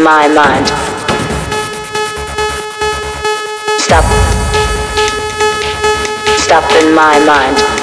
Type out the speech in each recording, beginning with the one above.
in my mind. Stop. Stop in my mind.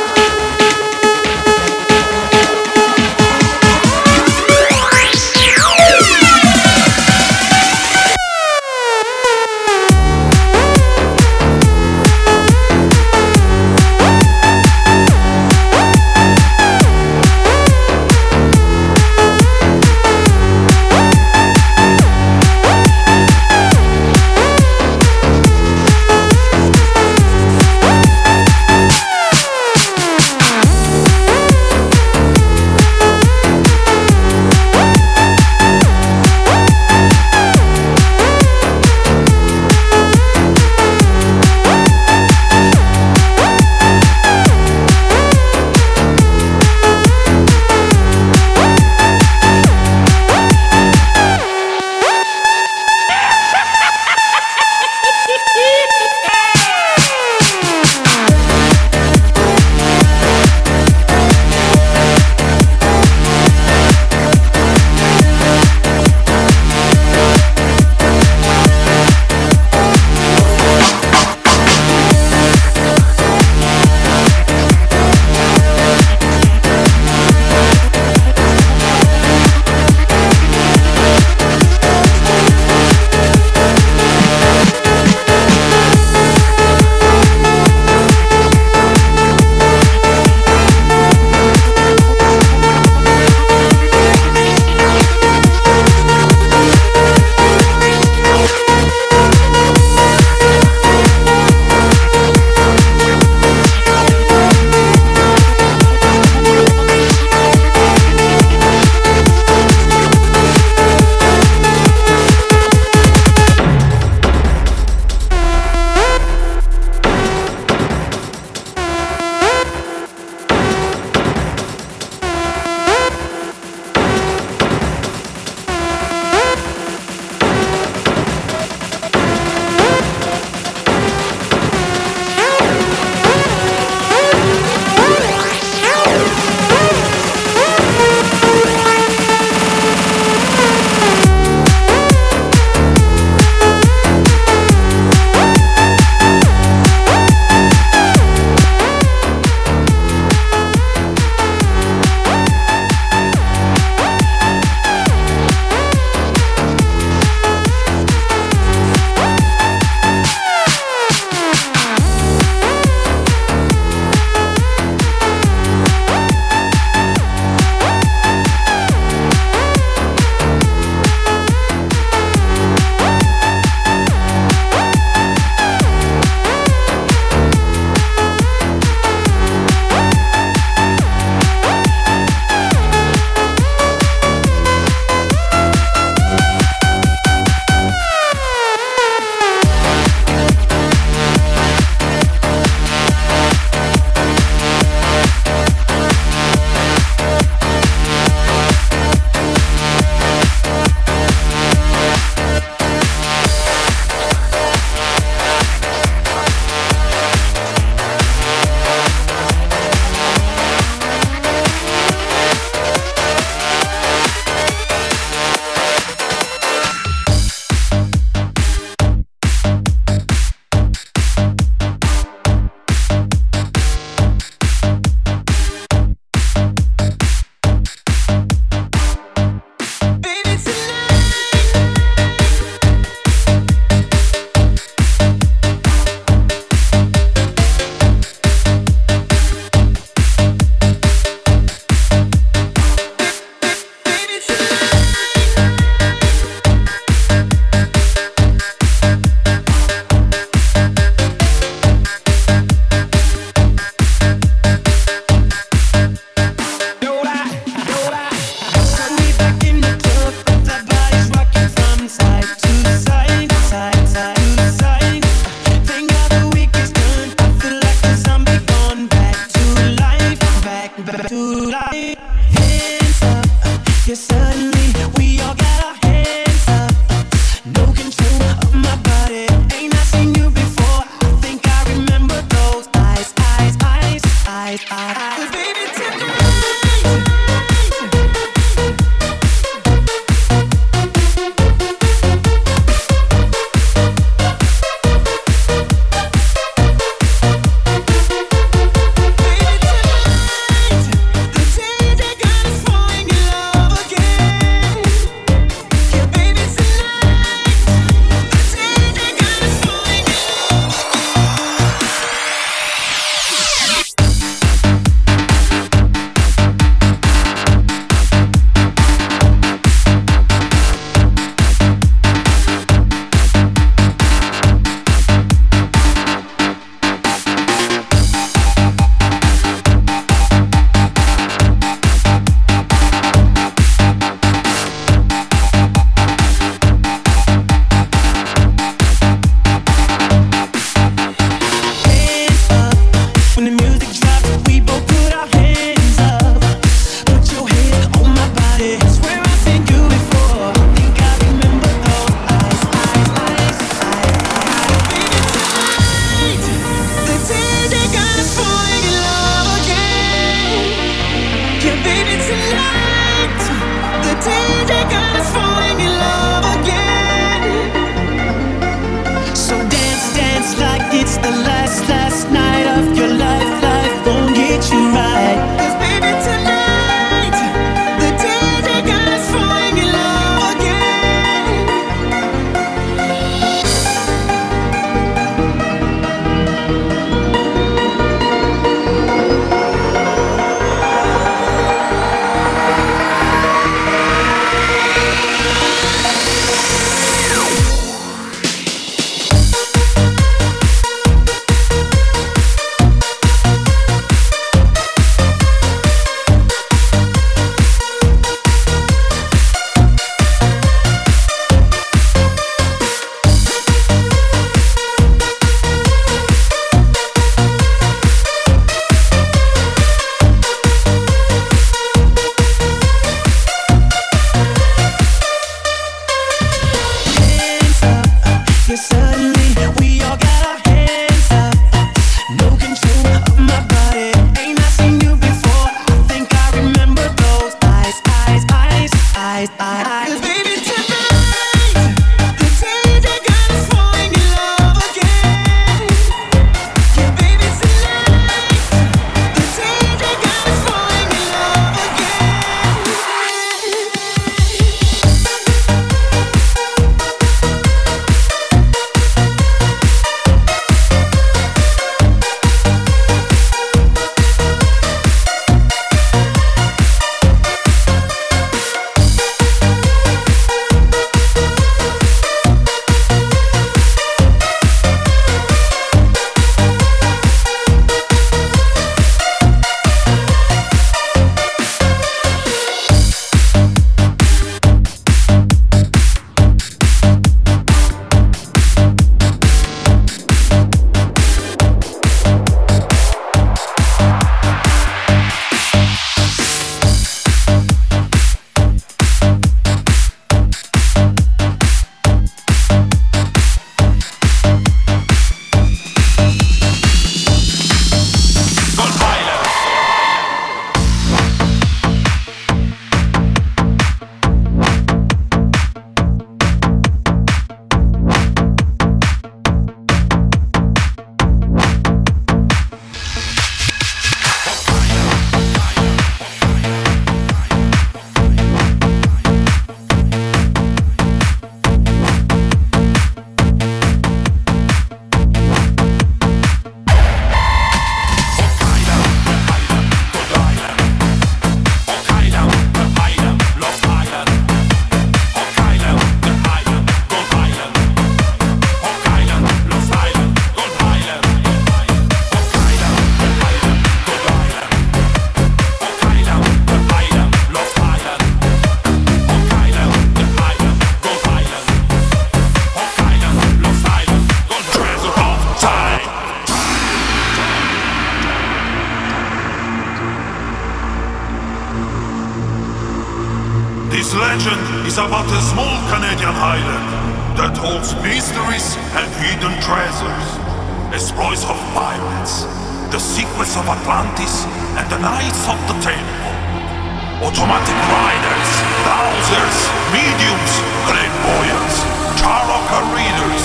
Automatic writers, dowsers, mediums, clairvoyants, tarot readers,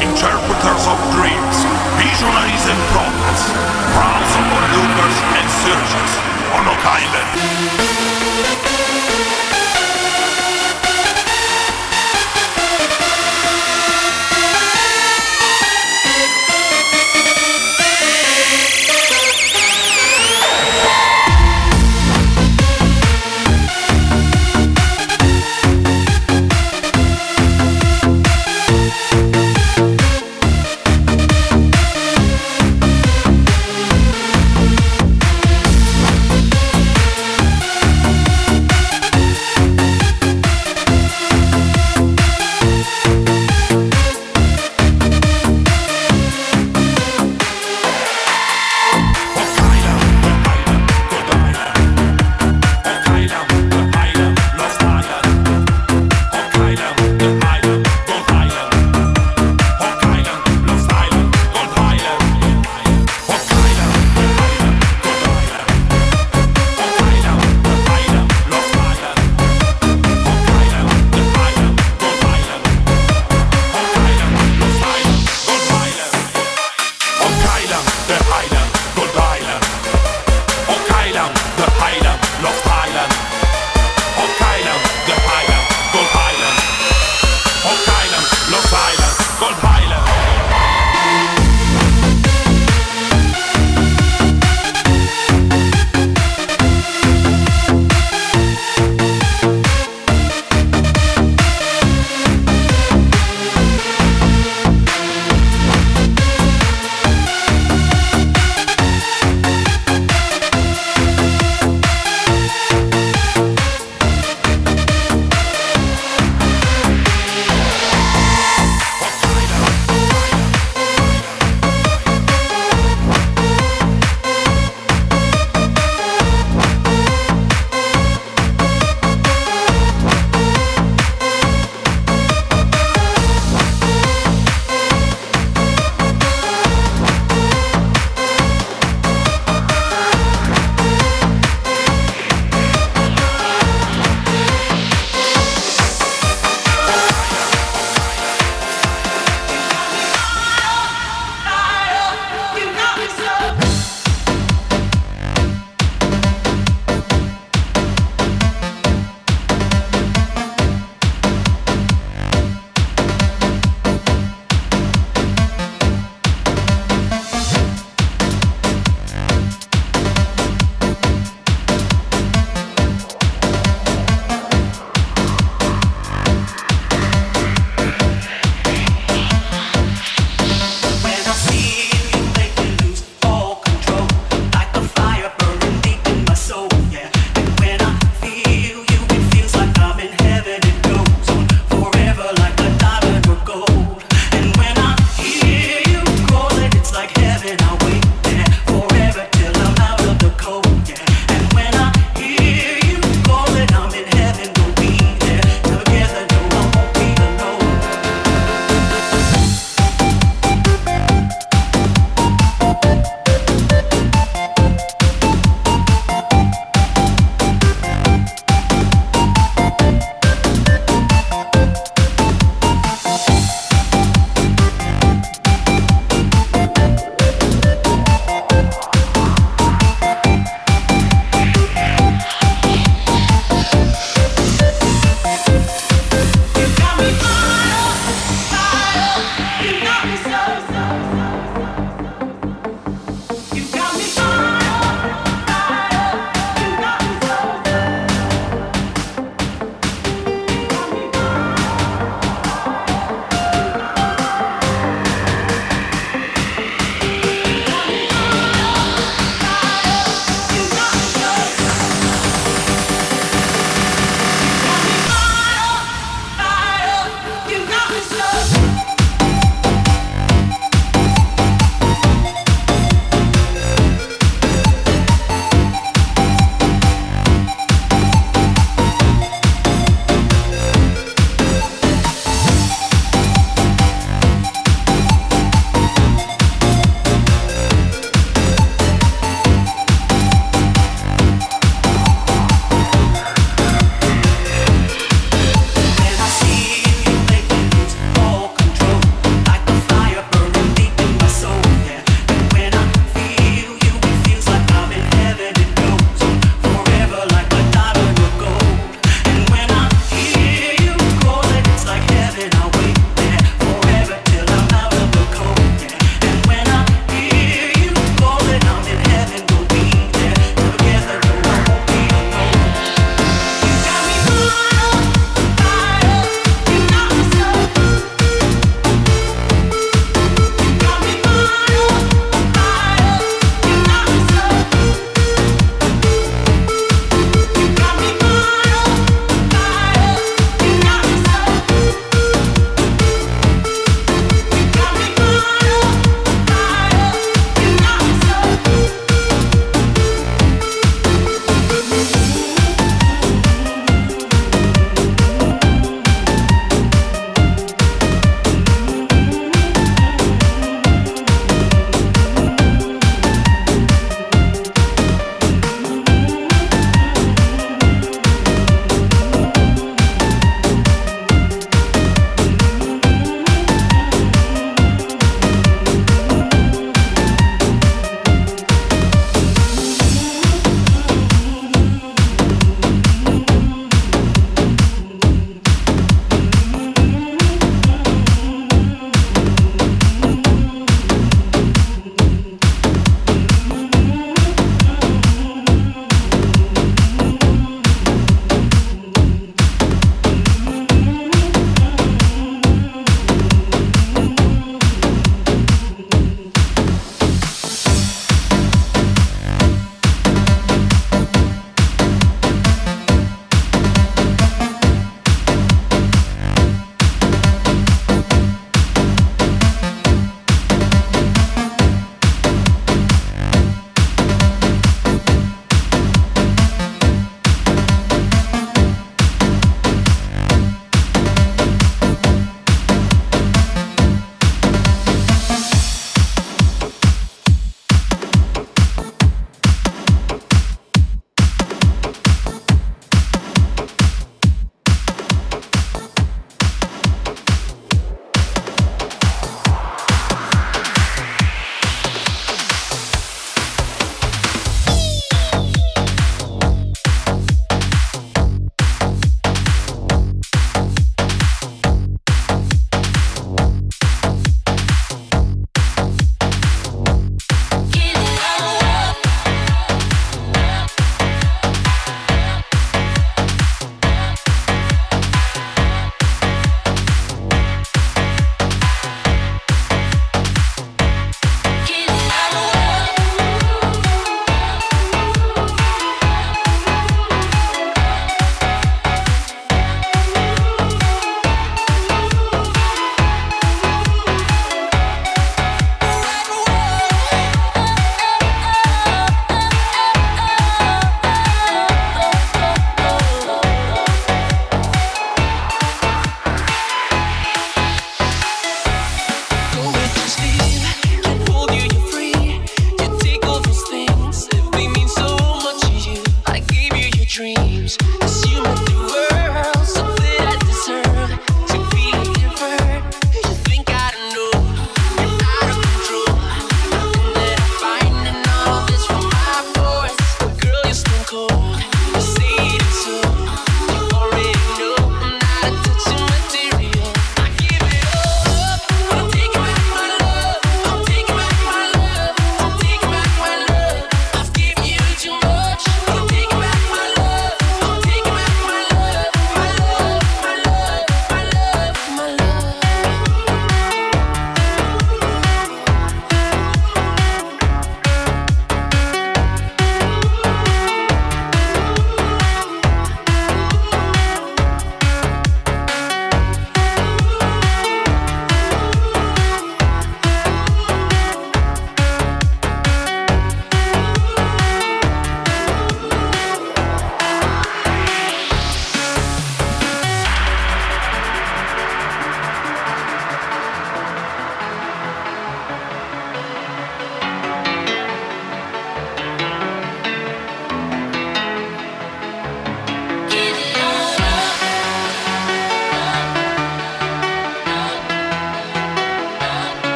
interpreters of dreams, visionaries and prophets, crowds of onlookers and searchers on Oak Island.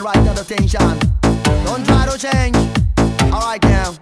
right now the tension. Don't try to change. Alright now.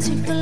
to